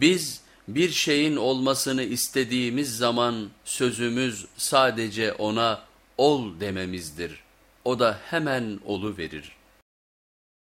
Biz bir şeyin olmasını istediğimiz zaman sözümüz sadece ona ol dememizdir. O da hemen olu verir.